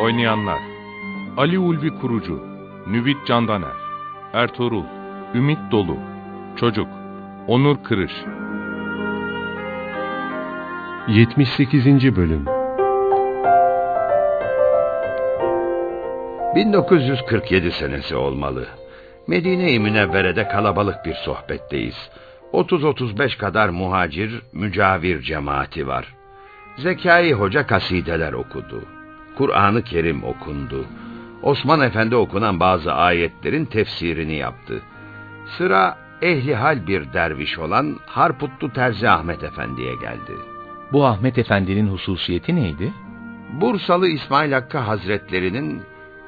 Oynayanlar Ali Ulvi Kurucu Nüvit Candaner Ertuğrul Ümit Dolu Çocuk Onur Kırış 78. Bölüm 1947 senesi olmalı. Medine-i Münevvere'de kalabalık bir sohbetteyiz. 30-35 kadar muhacir, mücavir cemaati var. Zekai Hoca kasideler okudu. Kur'an-ı Kerim okundu. Osman Efendi okunan bazı ayetlerin tefsirini yaptı. Sıra ehli hal bir derviş olan Harputlu Terzi Ahmet Efendi'ye geldi. Bu Ahmet Efendi'nin hususiyeti neydi? Bursalı İsmail Hakkı Hazretlerinin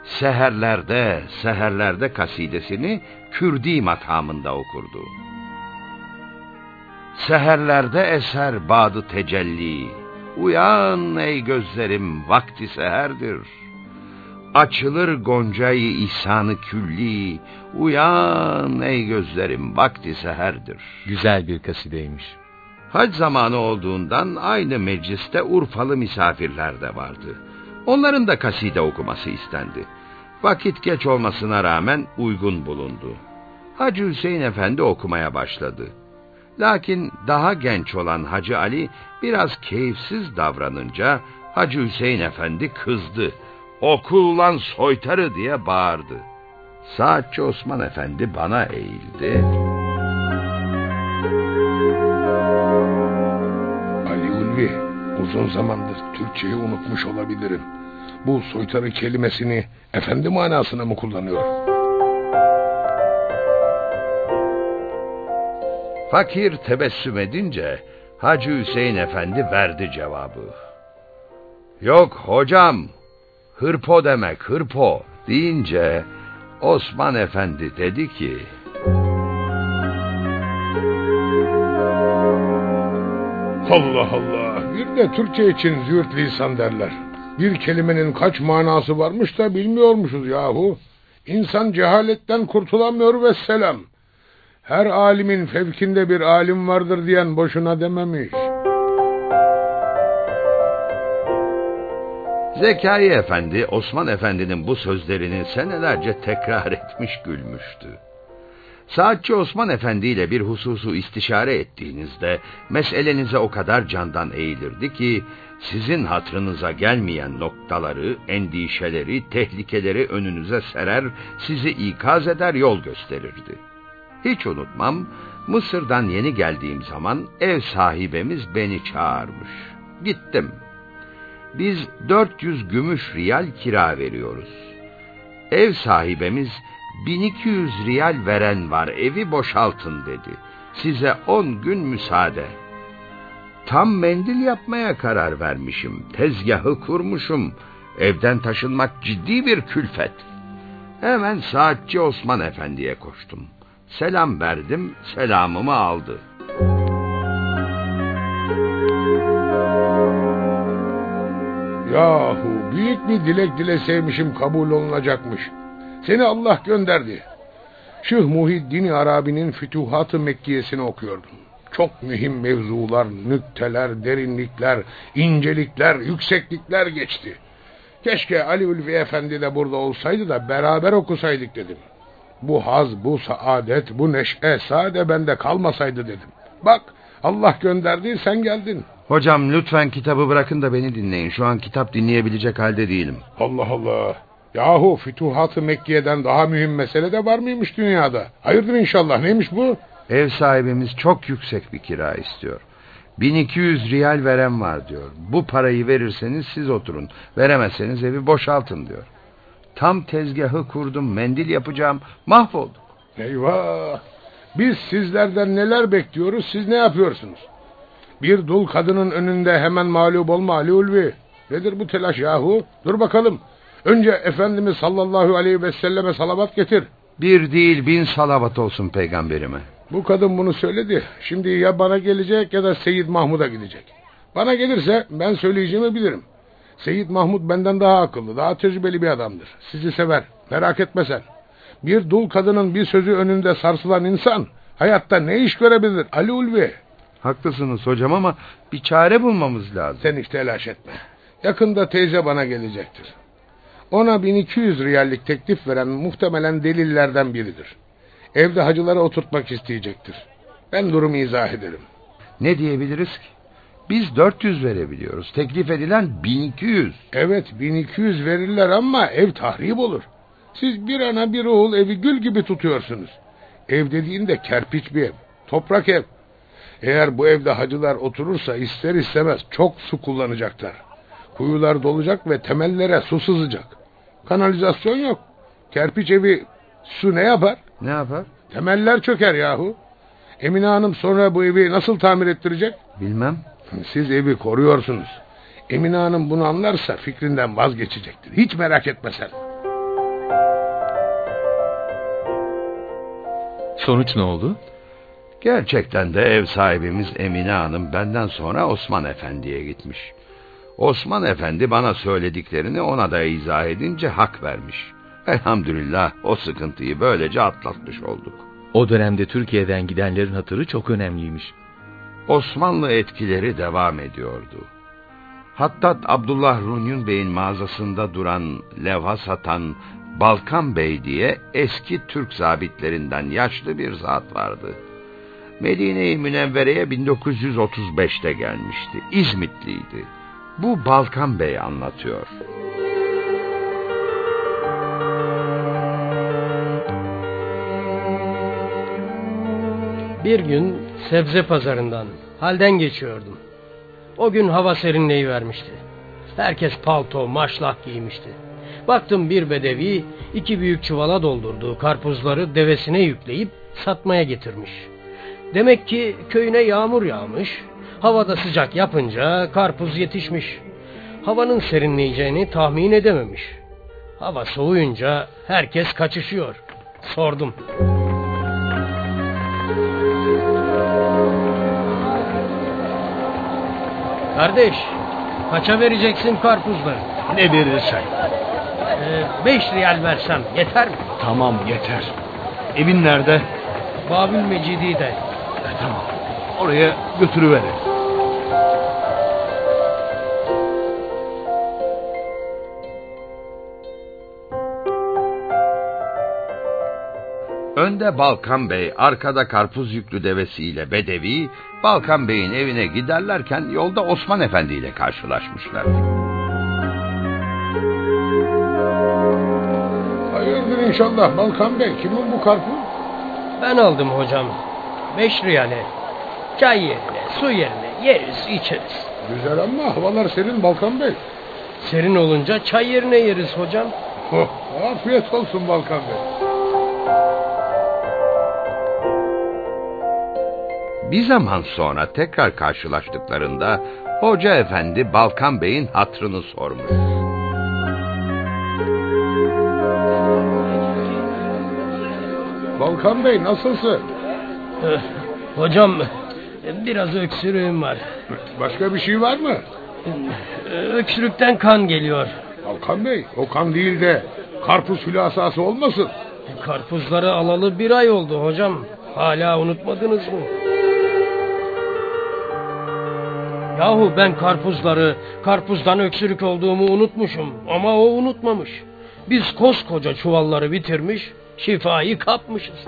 Seherlerde, Seherlerde kasidesini Kürdi makamında okurdu. Seherlerde eser badı tecelli, uyan ey gözlerim vakti seherdir. Açılır goncayı ihsanı külli, uyan ey gözlerim vakti seherdir. Güzel bir kasideymiş. Hac zamanı olduğundan aynı mecliste Urfalı misafirler de vardı. Onların da kaside okuması istendi. Vakit geç olmasına rağmen uygun bulundu. Hacı Hüseyin Efendi okumaya başladı. Lakin daha genç olan Hacı Ali biraz keyifsiz davranınca Hacı Hüseyin Efendi kızdı. Oku ulan soytarı diye bağırdı. Saatçi Osman Efendi bana eğildi. Ali Ulvi, uzun zamandır Türkçeyi unutmuş olabilirim. Bu soytarı kelimesini efendi manasına mı kullanıyor? Fakir tebessüm edince Hacı Hüseyin Efendi verdi cevabı. Yok hocam, hırpo demek hırpo deyince Osman Efendi dedi ki... Allah Allah, bir de Türkçe için züğürt lisan derler. Bir kelimenin kaç manası varmış da bilmiyormuşuz yahu. İnsan cehaletten kurtulamıyor ve selam. Her alimin fevkinde bir alim vardır diyen boşuna dememiş. Zekai Efendi, Osman Efendi'nin bu sözlerini senelerce tekrar etmiş gülmüştü. Saatçi Osman Efendi ile bir hususu istişare ettiğinizde meselenize o kadar candan eğilirdi ki sizin hatırınıza gelmeyen noktaları, endişeleri, tehlikeleri önünüze serer, sizi ikaz eder, yol gösterirdi. Hiç unutmam, Mısır'dan yeni geldiğim zaman ev sahibemiz beni çağırmış. Gittim. Biz 400 gümüş riyal kira veriyoruz. Ev sahibemiz 1200 riyal veren var evi boşaltın dedi. Size 10 gün müsaade. Tam mendil yapmaya karar vermişim. Tezgahı kurmuşum. Evden taşınmak ciddi bir külfet. Hemen saatçi Osman Efendi'ye koştum. Selam verdim, selamımı aldı. Yahu büyük bir dilek dileseymişim kabul olunacakmış. Seni Allah gönderdi. Şıh Muhiddin Arabi'nin Fütuhat-ı Mekkiye'sini okuyordum. Çok mühim mevzular, nükteler, derinlikler, incelikler, yükseklikler geçti. Keşke Ali Ülvi Efendi de burada olsaydı da beraber okusaydık dedim. Bu haz, bu saadet, bu neşe sade bende kalmasaydı dedim. Bak Allah gönderdi sen geldin. Hocam lütfen kitabı bırakın da beni dinleyin. Şu an kitap dinleyebilecek halde değilim. Allah Allah. Yahu Fütuhat-ı Mekke'den daha mühim mesele de var mıymış dünyada? Hayırdır inşallah neymiş bu? Ev sahibimiz çok yüksek bir kira istiyor. 1200 riyal veren var diyor. Bu parayı verirseniz siz oturun. Veremezseniz evi boşaltın diyor. Tam tezgahı kurdum, mendil yapacağım. Mahvoldum. Eyvah! Biz sizlerden neler bekliyoruz, siz ne yapıyorsunuz? Bir dul kadının önünde hemen mağlup olma Ali Ulvi. Nedir bu telaş yahu? Dur bakalım. Önce Efendimiz sallallahu aleyhi ve selleme salavat getir. Bir değil bin salavat olsun peygamberime. Bu kadın bunu söyledi. Şimdi ya bana gelecek ya da Seyyid Mahmud'a gidecek. Bana gelirse ben söyleyeceğimi bilirim. Seyyid Mahmud benden daha akıllı, daha tecrübeli bir adamdır. Sizi sever. Merak etme sen. Bir dul kadının bir sözü önünde sarsılan insan hayatta ne iş görebilir Ali Ulvi? Haklısınız hocam ama bir çare bulmamız lazım. Sen hiç telaş etme. Yakında teyze bana gelecektir. Ona 1200 riyallik teklif veren muhtemelen delillerden biridir. Evde hacılara oturtmak isteyecektir. Ben durumu izah ederim. Ne diyebiliriz ki? Biz 400 verebiliyoruz. Teklif edilen 1200. Evet 1200 verirler ama ev tahrip olur. Siz bir ana bir oğul evi gül gibi tutuyorsunuz. Ev dediğinde kerpiç bir ev. Toprak ev. Eğer bu evde hacılar oturursa ister istemez çok su kullanacaklar. Kuyular dolacak ve temellere su sızacak. Kanalizasyon yok. Kerpiç evi su ne yapar? Ne yapar? Temeller çöker yahu. Emine Hanım sonra bu evi nasıl tamir ettirecek? Bilmem. Siz evi koruyorsunuz. Emine Hanım bunu anlarsa fikrinden vazgeçecektir. Hiç merak etme sen. Sonuç ne oldu? Gerçekten de ev sahibimiz Emine Hanım benden sonra Osman Efendi'ye gitmiş. Osman Efendi bana söylediklerini ona da izah edince hak vermiş. Elhamdülillah o sıkıntıyı böylece atlatmış olduk. O dönemde Türkiye'den gidenlerin hatırı çok önemliymiş. Osmanlı etkileri devam ediyordu. Hatta Abdullah Runyun Bey'in mağazasında duran levha satan Balkan Bey diye eski Türk zabitlerinden yaşlı bir zat vardı. Medine-i Münevvere'ye 1935'te gelmişti. İzmitliydi. Bu Balkan Bey anlatıyor. Bir gün sebze pazarından halden geçiyordum. O gün hava serinleyi vermişti. Herkes palto, maşlak giymişti. Baktım bir bedevi iki büyük çuvala doldurduğu karpuzları devesine yükleyip satmaya getirmiş. Demek ki köyüne yağmur yağmış, havada sıcak yapınca karpuz yetişmiş. Havanın serinleyeceğini tahmin edememiş. Hava soğuyunca herkes kaçışıyor. Sordum. Kardeş, kaça vereceksin karpuzları? Ne verirsen. Ee, beş riyal versem yeter mi? Tamam yeter. Evin nerede? Babil Mecidi'de. E, tamam. Oraya götürüverin. Önde Balkan Bey, arkada karpuz yüklü devesiyle Bedevi, Balkan Bey'in evine giderlerken yolda Osman Efendi ile karşılaşmışlar. Hayırdır inşallah Balkan Bey. Kimin bu karpuz? Ben aldım hocam. Beş riyale. Çay yerine, su yerine yeriz içeriz. Güzel ama havalar serin Balkan Bey. Serin olunca çay yerine yeriz hocam. Oh, afiyet olsun Balkan Bey. Bir zaman sonra tekrar karşılaştıklarında Hoca Efendi Balkan Bey'in hatrını sormuş. Balkan Bey nasılsın? Eh, Hocam biraz öksürüğüm var. Başka bir şey var mı? Eh, Öksürükten kan geliyor. Balkan Bey o kan değil de karpuz hülasası olmasın? Karpuzları alalı bir ay oldu hocam. Hala unutmadınız mı? Yahu ben karpuzları, karpuzdan öksürük olduğumu unutmuşum. Ama o unutmamış. Biz koskoca çuvalları bitirmiş, şifayı kapmışız.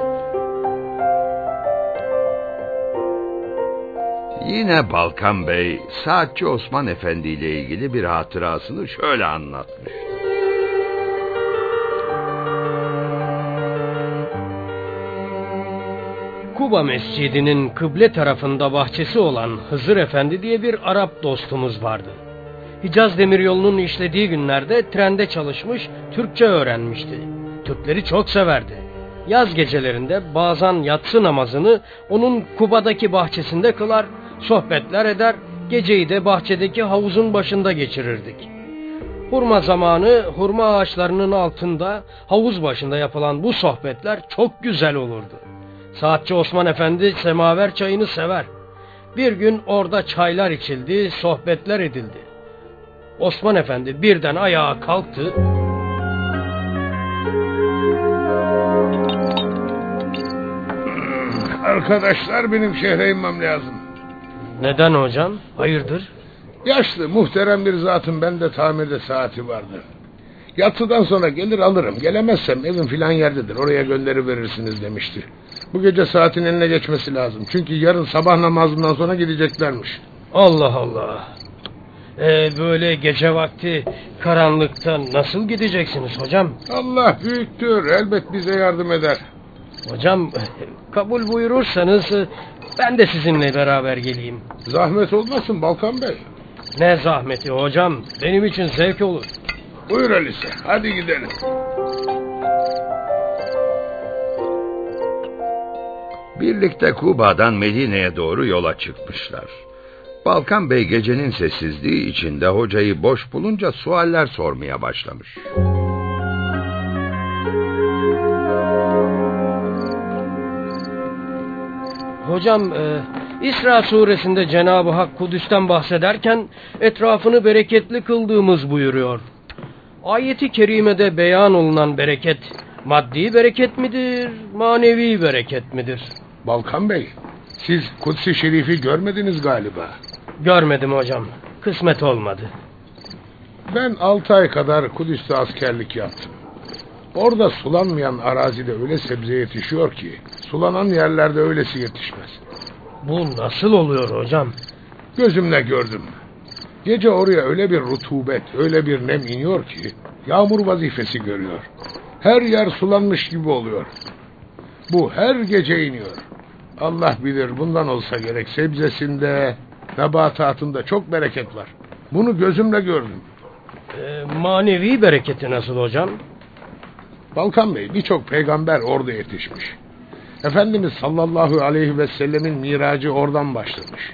Yine Balkan Bey, Saatçi Osman Efendi ile ilgili bir hatırasını şöyle anlatmış. Kuba Mescidi'nin kıble tarafında bahçesi olan Hızır Efendi diye bir Arap dostumuz vardı. Hicaz Demiryolu'nun işlediği günlerde trende çalışmış, Türkçe öğrenmişti. Türkleri çok severdi. Yaz gecelerinde bazen yatsı namazını onun Kuba'daki bahçesinde kılar, Sohbetler eder, geceyi de bahçedeki havuzun başında geçirirdik. Hurma zamanı hurma ağaçlarının altında havuz başında yapılan bu sohbetler çok güzel olurdu. Saatçi Osman Efendi semaver çayını sever. Bir gün orada çaylar içildi, sohbetler edildi. Osman Efendi birden ayağa kalktı. Arkadaşlar benim şehre inmem lazım. Neden hocam? Hayırdır? Yaşlı muhterem bir zatın bende tamirde saati vardı. Yatıdan sonra gelir alırım. Gelemezsem evim filan yerdedir. Oraya gönderi verirsiniz demişti. Bu gece saatin eline geçmesi lazım. Çünkü yarın sabah namazından sonra gideceklermiş. Allah Allah. Ee, böyle gece vakti karanlıkta nasıl gideceksiniz hocam? Allah büyüktür. Elbet bize yardım eder. Hocam kabul buyurursanız ben de sizinle beraber geleyim. Zahmet olmasın Balkan Bey. Ne zahmeti hocam. Benim için zevk olur. Buyur öyleyse. Hadi gidelim. Birlikte Kuba'dan Medine'ye doğru yola çıkmışlar. Balkan Bey gecenin sessizliği içinde hocayı boş bulunca sualler sormaya başlamış. Hocam e, İsra suresinde Cenab-ı Hak Kudüs'ten bahsederken etrafını bereketli kıldığımız buyuruyor. Ayeti kerimede beyan olunan bereket maddi bereket midir, manevi bereket midir? Balkan Bey, siz Kudüs-i Şerif'i görmediniz galiba. Görmedim hocam. Kısmet olmadı. Ben altı ay kadar Kudüs'te askerlik yaptım. Orada sulanmayan arazide öyle sebze yetişiyor ki sulanan yerlerde öylesi yetişmez. Bu nasıl oluyor hocam? Gözümle gördüm. Gece oraya öyle bir rutubet, öyle bir nem iniyor ki yağmur vazifesi görüyor. Her yer sulanmış gibi oluyor. Bu her gece iniyor. Allah bilir bundan olsa gerek sebzesinde, nebatatında çok bereket var. Bunu gözümle gördüm. E, manevi bereketi nasıl hocam? Balkan Bey birçok peygamber orada yetişmiş. Efendimiz sallallahu aleyhi ve sellemin miracı oradan başlamış.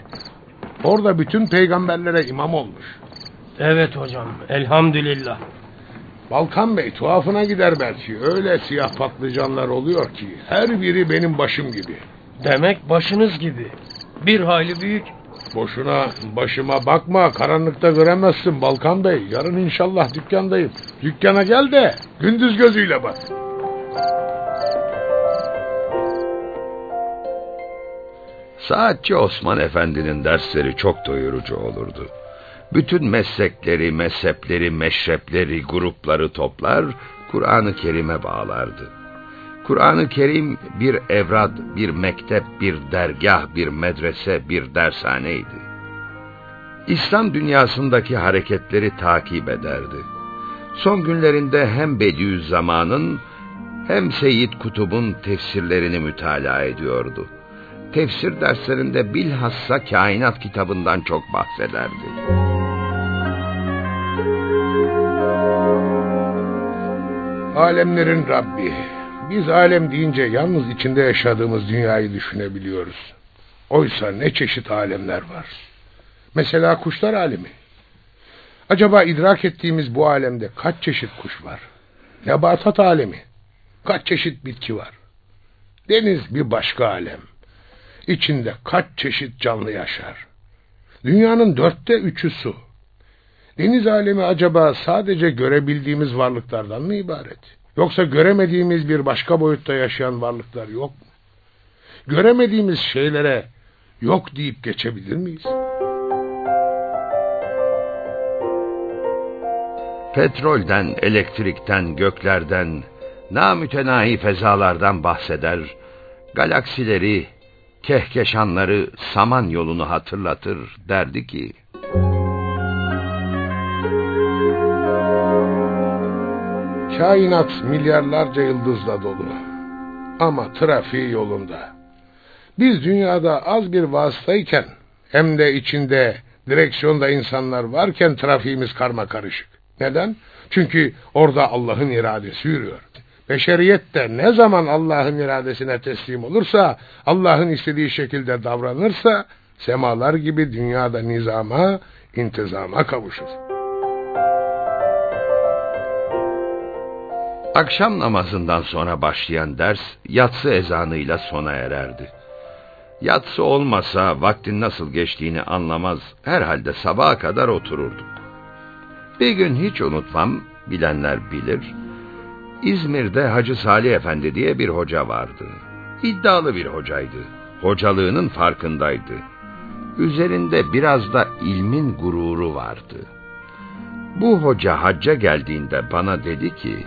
Orada bütün peygamberlere imam olmuş. Evet hocam. Elhamdülillah. Balkan Bey tuhafına gider belki. Öyle siyah patlıcanlar oluyor ki her biri benim başım gibi. Demek başınız gibi. Bir hayli büyük. Boşuna başıma bakma karanlıkta göremezsin Balkan Bey. Yarın inşallah dükkandayım. Dükkana gel de gündüz gözüyle bak. Saatçi Osman Efendi'nin dersleri çok doyurucu olurdu. Bütün meslekleri, mezhepleri, meşrepleri, grupları toplar, Kur'an-ı Kerim'e bağlardı. Kur'an-ı Kerim bir evrad, bir mektep, bir dergah, bir medrese, bir dershaneydi. İslam dünyasındaki hareketleri takip ederdi. Son günlerinde hem Bediüzzaman'ın hem Seyyid Kutub'un tefsirlerini mütalaa ediyordu. Tefsir derslerinde bilhassa kainat kitabından çok bahsederdi. Alemlerin Rabbi. Biz alem deyince yalnız içinde yaşadığımız dünyayı düşünebiliyoruz. Oysa ne çeşit alemler var. Mesela kuşlar alemi. Acaba idrak ettiğimiz bu alemde kaç çeşit kuş var? Nebatat alemi. Kaç çeşit bitki var? Deniz bir başka alem. İçinde kaç çeşit canlı yaşar? Dünyanın dörtte üçü su. Deniz alemi acaba sadece görebildiğimiz varlıklardan mı ibaret? Yoksa göremediğimiz bir başka boyutta yaşayan varlıklar yok mu? Göremediğimiz şeylere yok deyip geçebilir miyiz? Petrolden, elektrikten, göklerden, namütenahi fezalardan bahseder, galaksileri, kehkeşanları, saman yolunu hatırlatır derdi ki... Kainat milyarlarca yıldızla dolu. Ama trafiği yolunda. Biz dünyada az bir vasıtayken hem de içinde direksiyonda insanlar varken trafiğimiz karma karışık. Neden? Çünkü orada Allah'ın iradesi yürüyor. Beşeriyet de ne zaman Allah'ın iradesine teslim olursa, Allah'ın istediği şekilde davranırsa Semalar gibi dünyada nizama, intizama kavuşur. Akşam namazından sonra başlayan ders yatsı ezanıyla sona ererdi. Yatsı olmasa vaktin nasıl geçtiğini anlamaz, herhalde sabaha kadar otururduk. Bir gün hiç unutmam, bilenler bilir, İzmir'de Hacı Salih Efendi diye bir hoca vardı. İddialı bir hocaydı. Hocalığının farkındaydı. Üzerinde biraz da ilmin gururu vardı. Bu hoca hacca geldiğinde bana dedi ki,